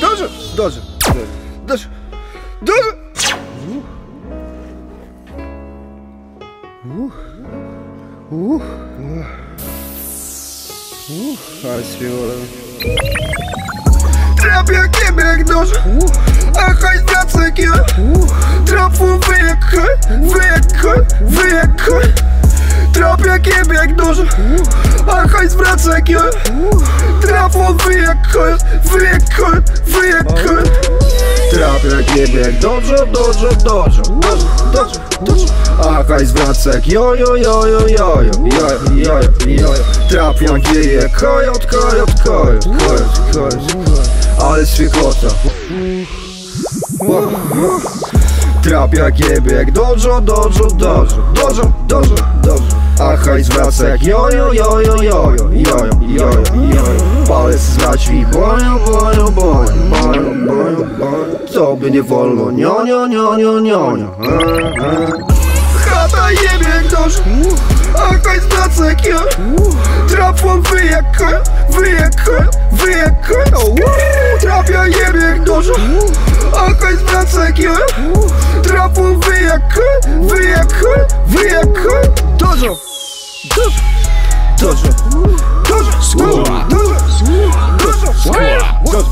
Dobrze, dobrze, dobrze, dobrze, dobrze. Uch, uch, uch, uh, uh. ale śpiewolem. Trap jak nie bieg dobrze, a hajs ciebie jak nożem A hajs wraca jak ja. Trafą wy jak koń, wy jak koń, wy jak koń Trafia jak niebie jak dobrze, dobrze, dobrze, A jak jojo, jojo, jojo, jojo, jojo, jojo. Trafia jak kojot, kojot, kojot, kojot, kojot Ale świekota Trapia jak jebie, jak dojo, dojo, dojo, dojo, dojo, tak, a hajs wraca jak jojo, jojo, jojo, jojo, jojo, jojo, jojo Palec z drzwi, boją, boją, boją, boją, boją, boją. Tobie nie wolno, nio, nio, nio, nio, nio, nio. Chata jebie jak dąż, a hajs wraca jak jojo Trafłam wy jak koń, wy jak koń, wy jak koń Trafia jebie jak dąż, a hajs wraca jak jojo Trafłam wy jak koń, wy jak koń, wy jak koń Dużo, dużo, dużo, dużo, skóra, dużo, dużo, skóra, dużo,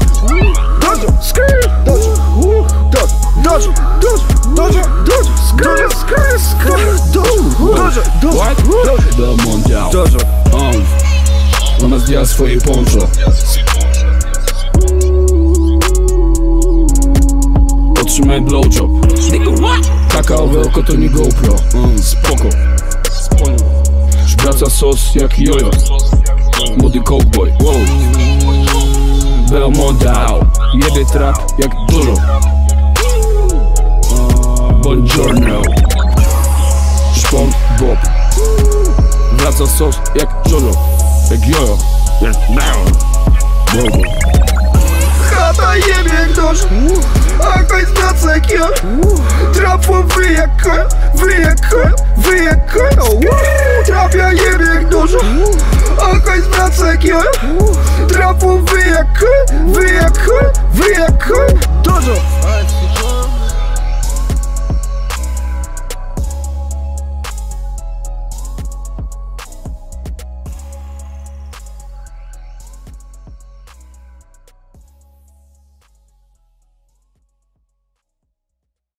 dużo, skóra, dużo, dużo, dużo, dużo, dużo, skóra, skóra, skóra, dużo, dużo, dużo, do mundial, dużo, on, ona zdjęła swoje poncho. Otrzymałem blowjob Taka owe oko to nie GoPro. Mm, Spoko. Łysa sos jak jojo. Młody cowboy, wow. Belmondo Jebie trap jak duro. Buongiorno. Szpon Bob Wraca sos jak jojo. Jak jojo. Jak Bogo Chata jebie jak dosz A koń pracy jak ja Trapło wy jak koń Wy jak koń Wy jak koń Trafia jebie dużo. Okaj zwraca kie Trafu wyjak, wyjak, wyjak. Dużo